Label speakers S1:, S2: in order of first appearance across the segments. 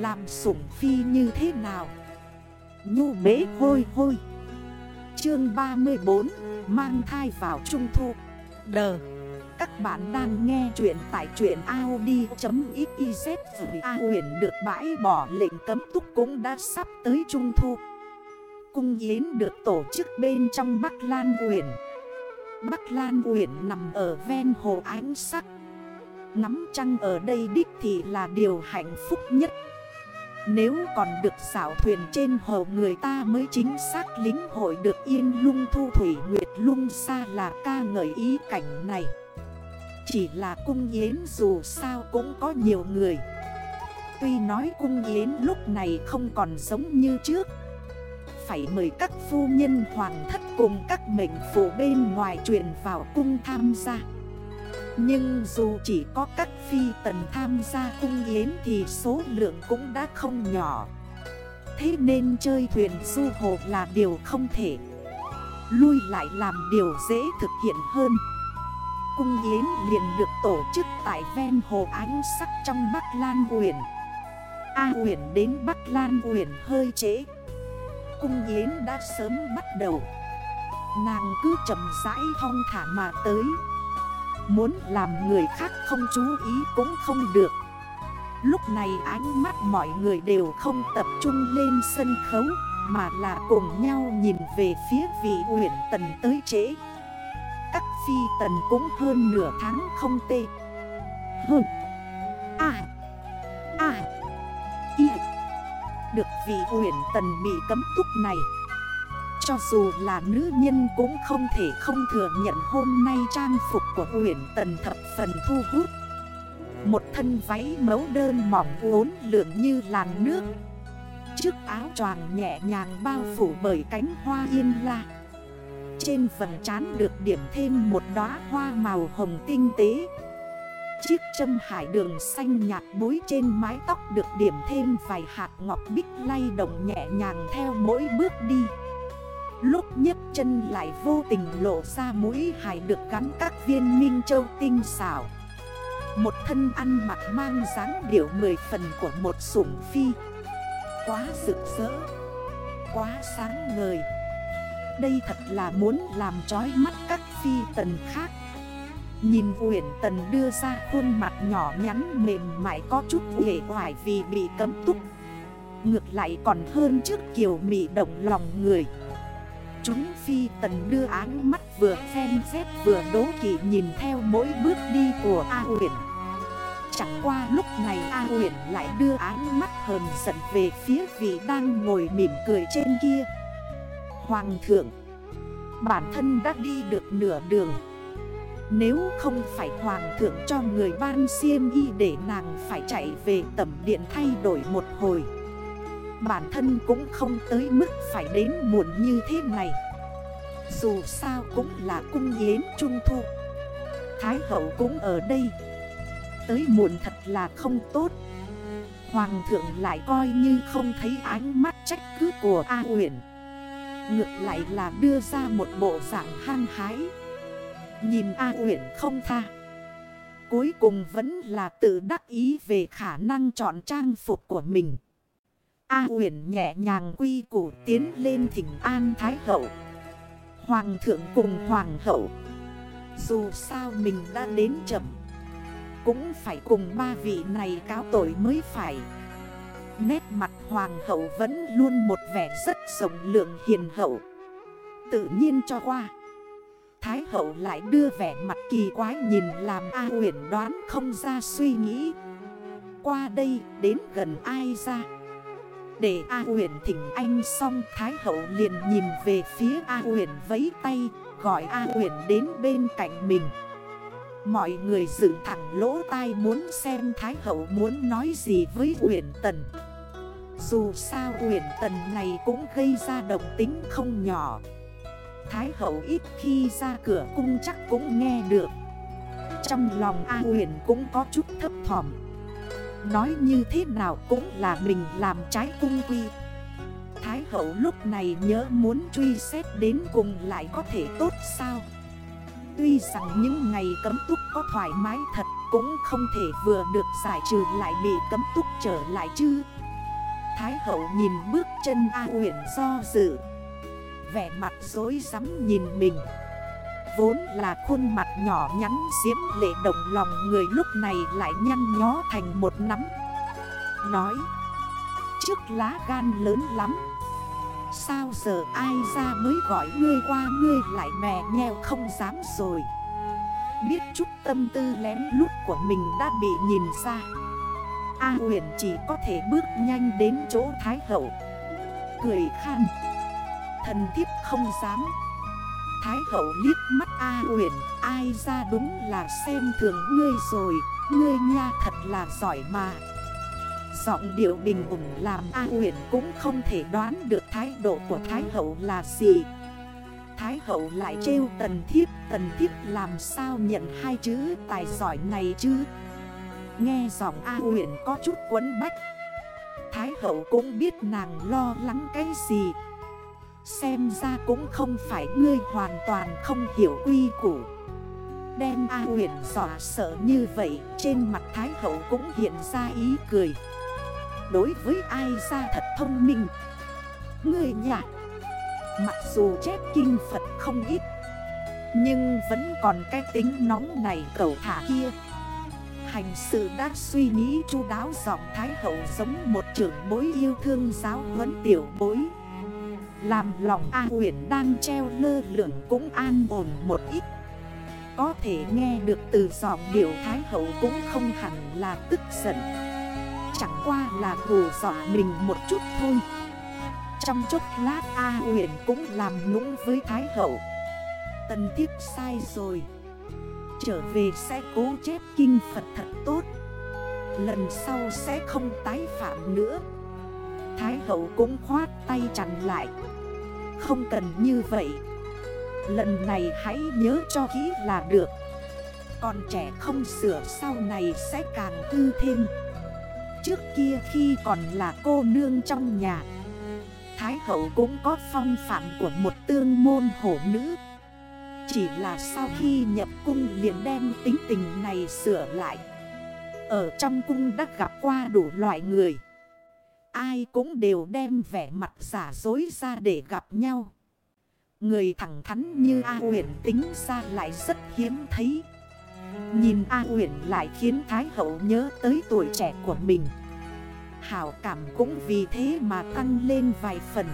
S1: Làm sủng phi như thế nào? Nhu bế hôi hôi. Chương 34 Mang thai vào trung thu. Đờ Các bạn đang nghe chuyện tại chuyện Audi.xyz A huyền được bãi bỏ lệnh cấm túc cũng đã sắp tới trung thu. Cung Yến được tổ chức bên trong Bắc Lan huyền Bắc Lan huyền nằm ở ven hồ ánh sắc. Ngắm trăng ở đây đích thì là điều hạnh phúc nhất. Nếu còn được xảo thuyền trên hồ người ta mới chính xác lính hội được yên lung thu thủy nguyệt lung xa là ca ngợi ý cảnh này. Chỉ là cung yến dù sao cũng có nhiều người. Tuy nói cung yến lúc này không còn giống như trước. Phải mời các phu nhân hoàng thất cùng các mệnh phụ bên ngoài truyền vào cung tham gia nhưng dù chỉ có các phi tần tham gia cung yến thì số lượng cũng đã không nhỏ. Thế nên chơi thuyền du hồ là điều không thể. Lui lại làm điều dễ thực hiện hơn. Cung yến liền được tổ chức tại ven hồ ánh sắc trong Bắc Lan uyển. A uyển đến Bắc Lan uyển hơi trễ. Cung yến đã sớm bắt đầu. Nàng cứ chậm rãi thong thả mà tới. Muốn làm người khác không chú ý cũng không được. Lúc này ánh mắt mọi người đều không tập trung lên sân khấu, Mà là cùng nhau nhìn về phía vị huyện tần tới trễ. Các phi tần cũng hơn nửa tháng không tê. Hừ. À À Y. Được vị huyện tần bị cấm túc này cho dù là nữ nhân cũng không thể không thừa nhận hôm nay trang phục của huyền tần thập phần thu hút. Một thân váy mấu đơn mỏng uốn lượn như làn nước. Chiếc áo choàng nhẹ nhàng bao phủ bởi cánh hoa yên la. Trên phần trán được điểm thêm một đóa hoa màu hồng tinh tế. Chiếc châm hải đường xanh nhạt bối trên mái tóc được điểm thêm vài hạt ngọc bích lay động nhẹ nhàng theo mỗi bước đi. Lúc nhấp chân lại vô tình lộ ra mũi hài được gắn các viên minh châu tinh xảo. Một thân ăn mặc mang dáng điệu mười phần của một sủng phi. Quá rực rỡ, Quá sáng ngời. Đây thật là muốn làm trói mắt các phi tần khác. Nhìn Uyển Tần đưa ra khuôn mặt nhỏ nhắn mềm mại có chút hề hoài vì bị cấm túc. Ngược lại còn hơn trước kiều mị động lòng người. Chúng phi tần đưa áng mắt vừa xem xét vừa đố kỵ nhìn theo mỗi bước đi của A huyện Chẳng qua lúc này A huyện lại đưa áng mắt hờn giận về phía vị đang ngồi mỉm cười trên kia. Hoàng thượng, Bản thân đã đi được nửa đường. Nếu không phải hoàng thượng cho người ban siêm y để nàng phải chạy về tầm điện thay đổi một hồi Bản thân cũng không tới mức phải đến muộn như thế này. Dù sao cũng là cung yến trung thu. Thái hậu cũng ở đây. Tới muộn thật là không tốt. Hoàng thượng lại coi như không thấy ánh mắt trách cứ của A uyển, Ngược lại là đưa ra một bộ dạng hang hái. Nhìn A uyển không tha. Cuối cùng vẫn là tự đắc ý về khả năng chọn trang phục của mình. A huyền nhẹ nhàng quy củ tiến lên thỉnh an thái hậu. Hoàng thượng cùng hoàng hậu, Dù sao mình đã đến chậm, Cũng phải cùng ba vị này cáo tội mới phải. Nét mặt hoàng hậu vẫn luôn một vẻ rất rộng lượng hiền hậu. Tự nhiên cho qua, Thái hậu lại đưa vẻ mặt kỳ quái nhìn làm A huyền đoán không ra suy nghĩ. Qua đây đến gần ai ra? Để A huyền thỉnh anh xong, Thái hậu liền nhìn về phía A huyền vấy tay, Gọi A huyền đến bên cạnh mình. Mọi người dựng thẳng lỗ tai muốn xem Thái hậu muốn nói gì với uyển tần. Dù sao uyển tần này cũng gây ra động tính không nhỏ. Thái hậu ít khi ra cửa cung chắc cũng nghe được. Trong lòng A huyền cũng có chút thấp thỏm. Nói như thế nào cũng là mình làm trái cung quy. Thái hậu lúc này nhớ muốn truy xét đến cùng lại có thể tốt sao? Tuy rằng những ngày cấm túc có thoải mái thật Cũng không thể vừa được giải trừ lại bị cấm túc trở lại chứ. Thái hậu nhìn bước chân A Uyển do dự, Vẻ mặt dối rắm nhìn mình. Vốn là khuôn mặt nhỏ nhắn diễm lệ động lòng người lúc này lại nhăn nhó thành một nắm. Nói, Trước lá gan lớn lắm, Sao giờ ai ra mới gọi ngươi qua, ngươi lại mè nheo không dám rồi? Biết chút tâm tư lén lút của mình đã bị nhìn ra. A huyền chỉ có thể bước nhanh đến chỗ Thái Hậu, Cười khan, Thần thiếp không dám Thái Hậu liếc mắt A huyền Ai ra đúng là xem thường ngươi rồi, Ngươi nha thật là giỏi mà. Giọng điệu bình ủng làm A huyền cũng không thể đoán được thái độ của Thái Hậu là gì. Thái Hậu lại trêu tần thiếp Tần thiếp làm sao nhận hai chữ tài giỏi này chứ? Nghe giọng A huyền có chút quấn bách. Thái hậu cũng biết nàng lo lắng cái gì Xem ra cũng không phải ngươi hoàn toàn không hiểu quy củ. Đem A huyền dọa sợ như vậy, Trên mặt Thái hậu cũng hiện ra ý cười. Đối với ai ra thật thông minh? Người nhà Mặc dù chép kinh Phật không ít, Nhưng vẫn còn cái tính nóng này cầu thả kia. Hành sự đã suy nghĩ chu đáo giọng Thái Hậu giống một trưởng bối yêu thương giáo huấn tiểu bối. Làm lòng A huyền đang treo lơ lửng cũng an ổn một ít. Có thể nghe được từ giọng điệu Thái Hậu cũng không hẳn là tức giận. Chẳng qua là hù dọa mình một chút thôi. Trong chốc lát A huyền cũng làm nũng với Thái Hậu. Tần tiếp sai rồi. Trở về sẽ cố chép kinh Phật thật tốt. Lần sau sẽ không tái phạm nữa. Thái hậu cũng khoát tay chặn lại. Không cần như vậy. Lần này hãy nhớ cho kỹ là được. Còn trẻ không sửa sau này sẽ càng hư thêm. Trước kia khi còn là cô nương trong nhà, Thái hậu cũng có phong phạm của một tương môn hổ nữ. Chỉ là sau khi nhập cung liền đem tính tình này sửa lại. Ở trong cung đã gặp qua đủ loại người. Ai cũng đều đem vẻ mặt giả dối ra để gặp nhau. Người thẳng thắn như A huyền tính ra lại rất hiếm thấy. Nhìn A huyền lại khiến Thái Hậu nhớ tới tuổi trẻ của mình. Hảo cảm cũng vì thế mà tăng lên vài phần.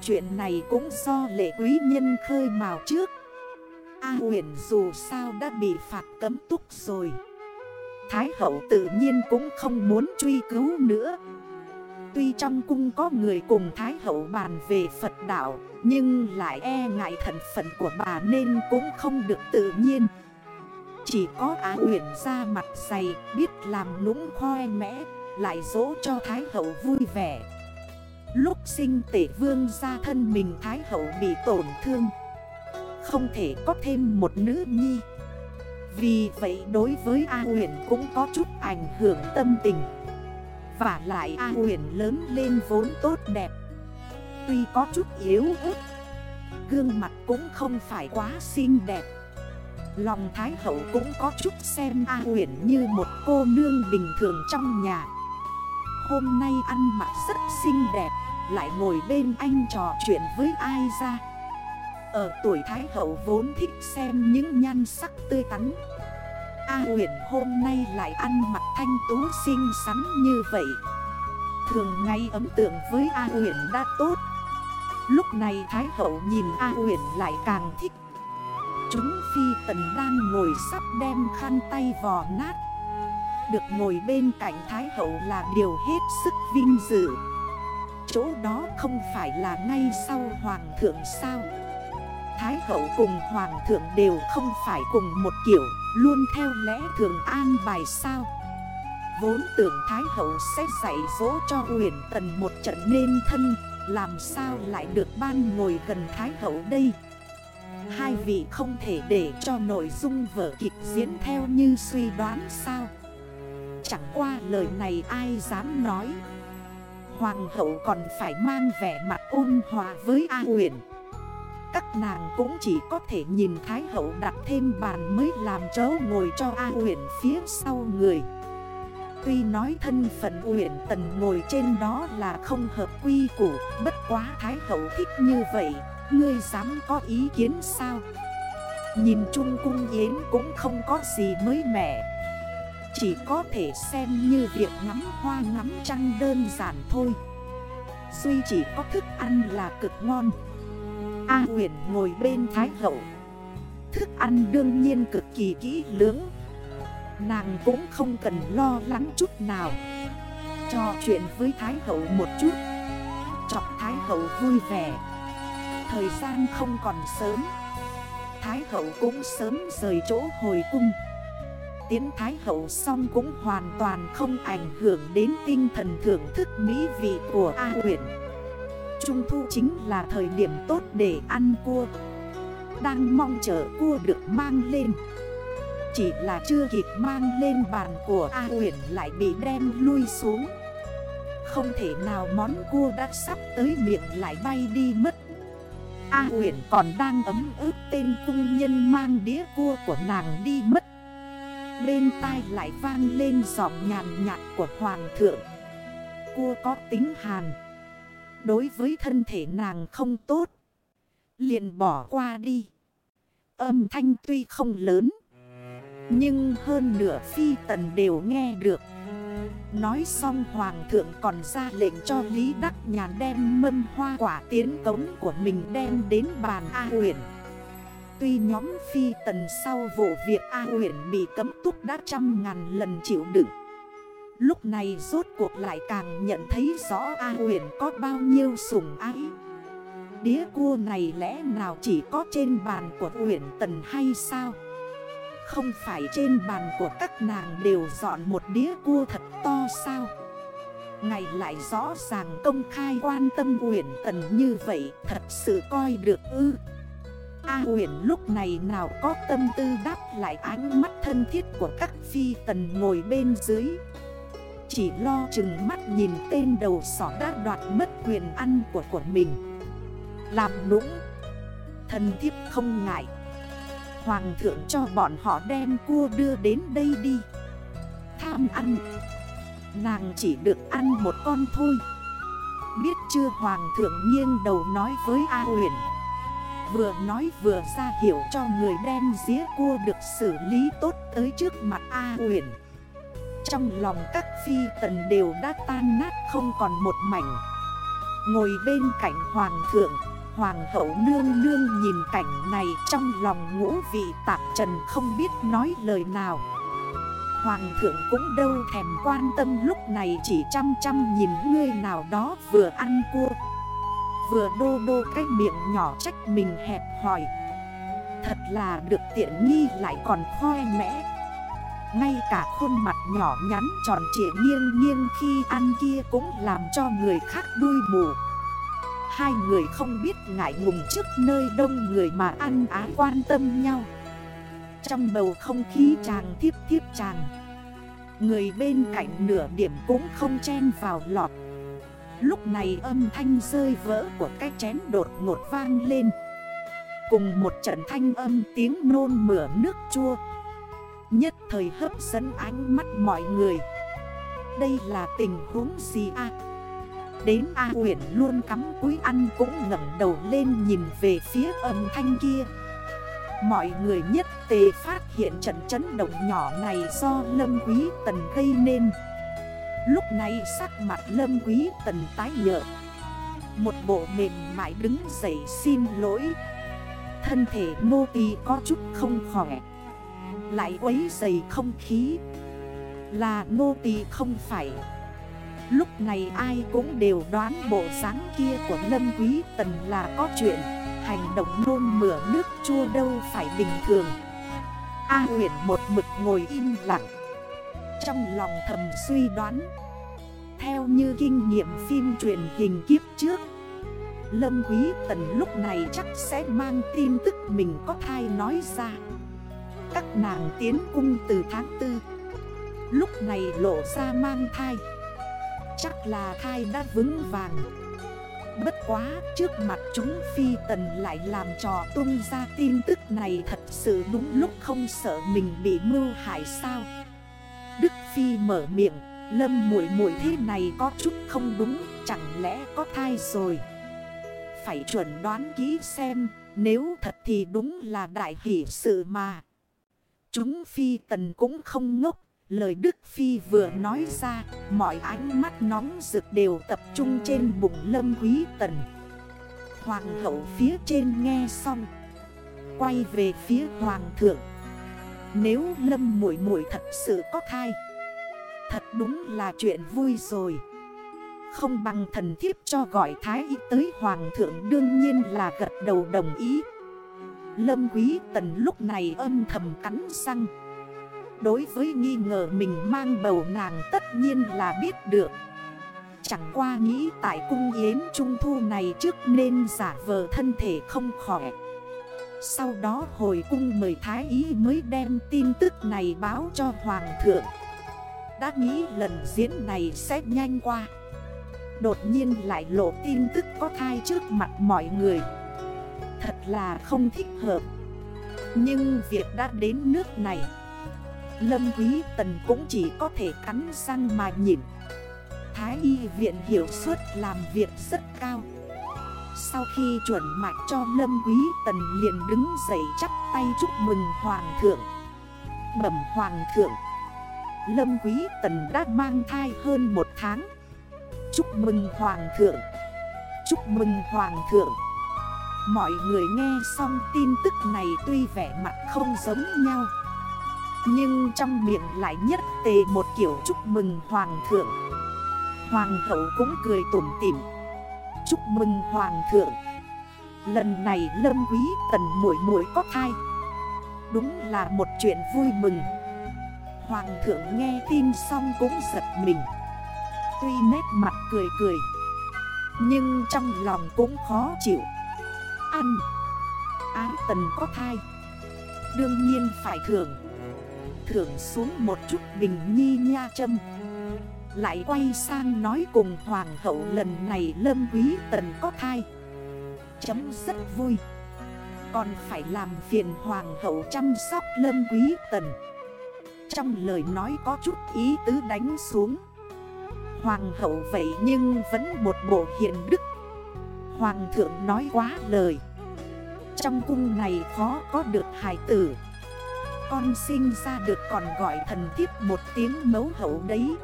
S1: Chuyện này cũng do lệ quý nhân khơi mào trước. A huyền dù sao đã bị phạt cấm túc rồi. Thái hậu tự nhiên cũng không muốn truy cứu nữa. Tuy trong cung có người cùng Thái hậu bàn về Phật đạo, Nhưng lại e ngại thần phận của bà nên cũng không được tự nhiên. Chỉ có Á huyền ra mặt dày, biết làm nũng khoe mẽ, Lại dỗ cho Thái hậu vui vẻ. Lúc sinh tể vương ra thân mình Thái hậu bị tổn thương, không thể có thêm một nữ nhi. Vì vậy đối với A huyền cũng có chút ảnh hưởng tâm tình. Và lại A huyền lớn lên vốn tốt đẹp. Tuy có chút yếu ớt, Gương mặt cũng không phải quá xinh đẹp. Lòng Thái Hậu cũng có chút xem A huyền như một cô nương bình thường trong nhà. Hôm nay ăn mặc rất xinh đẹp, Lại ngồi bên anh trò chuyện với ai ra? Ở tuổi Thái Hậu vốn thích xem những nhan sắc tươi tắn. A huyền hôm nay lại ăn mặc thanh tú xinh xắn như vậy. Thường ngày ấm tượng với A huyền đã tốt. Lúc này Thái Hậu nhìn A huyền lại càng thích. Chúng phi tần đang ngồi sắp đem khăn tay vò nát. Được ngồi bên cạnh Thái Hậu là điều hết sức vinh dự. Chỗ đó không phải là ngay sau Hoàng thượng sao? Thái hậu cùng hoàng thượng đều không phải cùng một kiểu, Luôn theo lẽ thường an bài sao. Vốn tưởng Thái hậu sẽ dạy dỗ cho huyền tần một trận nên thân, Làm sao lại được ban ngồi gần Thái hậu đây? Hai vị không thể để cho nội dung vở kịch diễn theo như suy đoán sao? Chẳng qua lời này ai dám nói? Hoàng hậu còn phải mang vẻ mặt ôn hòa với A huyền các nàng cũng chỉ có thể nhìn Thái Hậu đặt thêm bàn mới làm chấu ngồi cho A uyển phía sau người. Tuy nói thân phận Uyển Tần ngồi trên đó là không hợp quy củ, Bất quá Thái Hậu thích như vậy, Ngươi dám có ý kiến sao? Nhìn chung cung yến cũng không có gì mới mẻ. Chỉ có thể xem như việc ngắm hoa ngắm trăng đơn giản thôi. Duy chỉ có thức ăn là cực ngon. A huyền ngồi bên Thái Hậu. Thức ăn đương nhiên cực kỳ kỹ lưỡng. Nàng cũng không cần lo lắng chút nào. Trò chuyện với Thái Hậu một chút. Chọc Thái Hậu vui vẻ. Thời gian không còn sớm. Thái Hậu cũng sớm rời chỗ hồi cung. Tiến Thái Hậu xong cũng hoàn toàn không ảnh hưởng đến tinh thần thưởng thức mỹ vị của A huyện Trung thu chính là thời điểm tốt để ăn cua. Đang mong chờ cua được mang lên. Chỉ là chưa kịp mang lên bàn của A Uyển lại bị đem lui xuống. Không thể nào món cua đã sắp tới miệng lại bay đi mất. A Uyển còn đang ấm ướp tên cung nhân mang đĩa cua của nàng đi mất. Bên tai lại vang lên giọng nhàn nhạt của hoàng thượng. Cua có tính hàn Đối với thân thể nàng không tốt. Liền bỏ qua đi. Âm thanh tuy không lớn, Nhưng hơn nửa phi tần đều nghe được. Nói xong hoàng thượng còn ra lệnh cho Lý Đắc nhà đem mâm hoa quả tiến cống của mình đem đến bàn A huyện Tuy nhóm phi tần sau vụ việc A huyện bị cấm túc đã trăm ngàn lần chịu đựng Lúc này rốt cuộc lại càng nhận thấy rõ A huyền có bao nhiêu sủng ái. Đĩa cua này lẽ nào chỉ có trên bàn của huyền tần hay sao? Không phải trên bàn của các nàng đều dọn một đĩa cua thật to sao? Ngày lại rõ ràng công khai quan tâm huyền Tần như vậy, Thật sự coi được ư? A huyền lúc này nào có tâm tư đáp lại ánh mắt thân thiết của các phi tần ngồi bên dưới. Chỉ lo chừng mắt nhìn tên đầu sỏ đã đoạt mất quyền ăn của của mình. Làm nũng. Thần thiếp không ngại. Hoàng thượng cho bọn họ đem cua đưa đến đây đi. Tham ăn. Nàng chỉ được ăn một con thôi. Biết chưa hoàng thượng nghiêng đầu nói với A huyền Vừa nói vừa ra hiểu cho người đem dĩa cua được xử lý tốt tới trước mặt A huyền trong lòng các phi tần đều đã tan nát không còn một mảnh. Ngồi bên cạnh hoàng thượng, Hoàng hậu nương nương nhìn cảnh này trong lòng ngũ vị tạp trần không biết nói lời nào. Hoàng thượng cũng đâu thèm quan tâm lúc này chỉ chăm chăm nhìn người nào đó vừa ăn cua. Vừa đô đô cái miệng nhỏ trách mình hẹp hỏi. Thật là được tiện nghi lại còn khoe mẽ. Ngay cả khuôn mặt nhỏ nhắn tròn trịa nghiêng nghiêng khi ăn kia cũng làm cho người khác đuôi mù. Hai người không biết ngại ngùng trước nơi đông người mà ăn á quan tâm nhau. Trong bầu không khí chàng thiếp thiếp chàng, Người bên cạnh nửa điểm cũng không chen vào lọt. Lúc này âm thanh rơi vỡ của cái chén đột ngột vang lên. Cùng một trận thanh âm tiếng nôn mửa nước chua Nhất thời hấp dẫn ánh mắt mọi người. Đây là tình huống gì à? Đến A Uyển luôn cắm cúi ăn cũng ngẩng đầu lên nhìn về phía âm thanh kia. Mọi người nhất tề phát hiện trận chấn động nhỏ này do Lâm Quý Tần gây nên. Lúc này sắc mặt Lâm Quý Tần tái nhợt. Một bộ mềm mại đứng dậy xin lỗi. Thân thể nô tì có chút không khỏe. Lại quấy dày không khí. Là nô tì không phải. Lúc này ai cũng đều đoán bộ dáng kia của Lâm Quý Tần là có chuyện. Hành động nôn mửa nước chua đâu phải bình thường. A huyện một mực ngồi im lặng. Trong lòng thầm suy đoán. Theo như kinh nghiệm phim truyền hình kiếp trước, Lâm Quý Tần lúc này chắc sẽ mang tin tức mình có thai nói ra. Các nàng tiến cung từ tháng 4 Lúc này lộ ra mang thai. Chắc là thai đã vững vàng. Bất quá trước mặt chúng phi tần lại làm trò tung ra tin tức này thật sự đúng lúc không sợ mình bị mưu hại sao? Đức Phi mở miệng, Lâm muội muội thế này có chút không đúng, Chẳng lẽ có thai rồi? Phải chuẩn đoán kỹ xem, Nếu thật thì đúng là đại hỷ sự mà. Chúng phi tần cũng không ngốc. Lời Đức Phi vừa nói ra, Mọi ánh mắt nóng rực đều tập trung trên bụng lâm quý tần. Hoàng hậu phía trên nghe xong, Quay về phía hoàng thượng. Nếu lâm muội muội thật sự có thai, Thật đúng là chuyện vui rồi. Không bằng thần thiếp cho gọi thái y tới hoàng thượng đương nhiên là gật đầu đồng ý. Lâm quý tần lúc này âm thầm cắn răng. Đối với nghi ngờ mình mang bầu nàng tất nhiên là biết được. Chẳng qua nghĩ tại cung yến trung thu này trước nên giả vờ thân thể không khỏe. Sau đó hồi cung mời Thái Ý mới đem tin tức này báo cho Hoàng thượng. Đã nghĩ lần diễn này sẽ nhanh qua. Đột nhiên lại lộ tin tức có thai trước mặt mọi người. Thật là không thích hợp. Nhưng việc đã đến nước này. Lâm Quý Tần cũng chỉ có thể cắn răng mà nhịn Thái y viện hiểu suất làm việc rất cao. Sau khi chuẩn mạch cho Lâm Quý Tần liền đứng dậy chắp tay chúc mừng Hoàng thượng. Bẩm Hoàng thượng, Lâm Quý Tần đã mang thai hơn một tháng. Chúc mừng Hoàng thượng, Chúc mừng Hoàng thượng. Mọi người nghe xong tin tức này tuy vẻ mặt không giống nhau, Nhưng trong miệng lại nhất tề một kiểu chúc mừng Hoàng thượng. Hoàng hậu cũng cười tủm tỉm. Chúc mừng Hoàng thượng. Lần này lâm quý tần muội muội có thai. Đúng là một chuyện vui mừng. Hoàng thượng nghe tin xong cũng giật mình. Tuy nét mặt cười cười, Nhưng trong lòng cũng khó chịu. Ăn Ái tần có thai. Đương nhiên phải thưởng. Thưởng xuống một chút bình nhi nha châm lại quay sang nói cùng hoàng hậu lần này lâm quý tần có thai. Chấm rất vui. Còn phải làm phiền hoàng hậu chăm sóc lâm quý tần. Trong lời nói có chút ý tứ đánh xuống. Hoàng hậu vậy nhưng vẫn một bộ hiện đức Hoàng thượng nói quá lời. Trong cung này khó có được hài tử. Con sinh ra được còn gọi thần thiếp một tiếng mấu hậu đấy.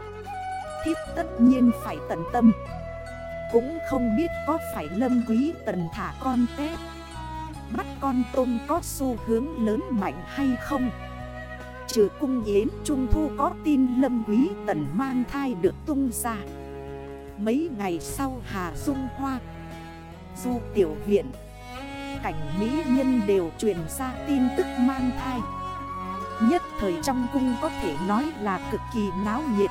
S1: Thiếp tất nhiên phải tận tâm. Cũng không biết có phải lâm quý tần thả con tép Bắt con tôm có xu hướng lớn mạnh hay không? Trừ cung yến trung thu có tin lâm quý tần mang thai được tung ra. Mấy ngày sau Hà Dung Hoa Du Tiểu Viện. Cảnh Mỹ Nhân đều truyền ra tin tức mang thai. Nhất thời trong cung có thể nói là cực kỳ náo nhiệt.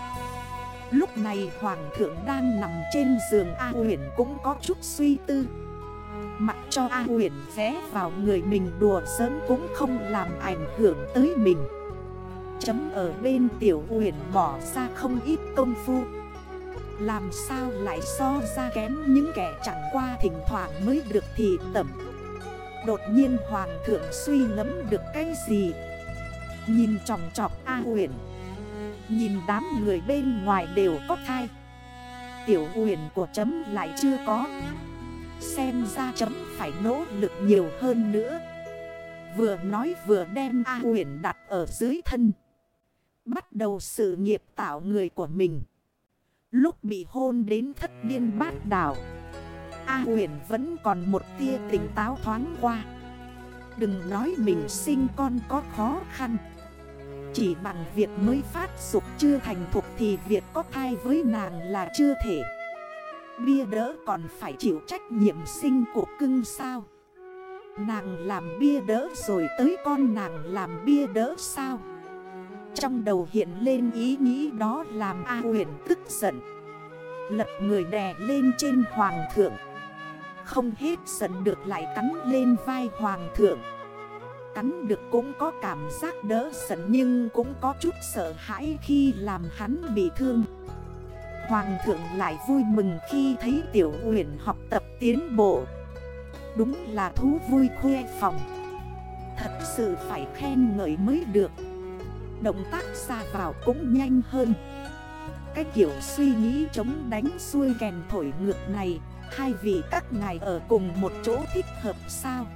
S1: Lúc này hoàng thượng đang nằm trên giường A huyền cũng có chút suy tư. Mặc cho A huyền vé vào người mình đùa sớm cũng không làm ảnh hưởng tới mình. Chấm ở bên tiểu huyền bỏ ra không ít công phu. Làm sao lại so ra kém những kẻ chẳng qua thỉnh thoảng mới được thì tẩm. Đột nhiên hoàng thượng suy ngẫm được cái gì? Nhìn tròng trọc A huyền Nhìn đám người bên ngoài đều có thai. Tiểu huyền của chấm lại chưa có. Xem ra chấm phải nỗ lực nhiều hơn nữa. Vừa nói vừa đem A huyền đặt ở dưới thân. Bắt đầu sự nghiệp tạo người của mình. Lúc bị hôn đến thất điên bát đảo, A huyền vẫn còn một tia tỉnh táo thoáng qua. Đừng nói mình sinh con có khó khăn, chỉ bằng việc mới phát dục chưa thành thục thì việc có thai với nàng là chưa thể. Bia đỡ còn phải chịu trách nhiệm sinh của cưng sao? Nàng làm bia đỡ rồi tới con nàng làm bia đỡ sao? Trong đầu hiện lên ý nghĩ đó làm A huyền tức giận. Lật người đè lên trên hoàng thượng. Không hết giận được lại cắn lên vai hoàng thượng. Cắn được cũng có cảm giác đỡ giận nhưng cũng có chút sợ hãi khi làm hắn bị thương. Hoàng thượng lại vui mừng khi thấy tiểu huyền học tập tiến bộ. Đúng là thú vui khuê phòng. Thật sự phải khen ngợi mới được. Động tác ra vào cũng nhanh hơn. Cái kiểu suy nghĩ chống đánh xuôi kèn thổi ngược này, Hai vị các ngài ở cùng một chỗ thích hợp sao?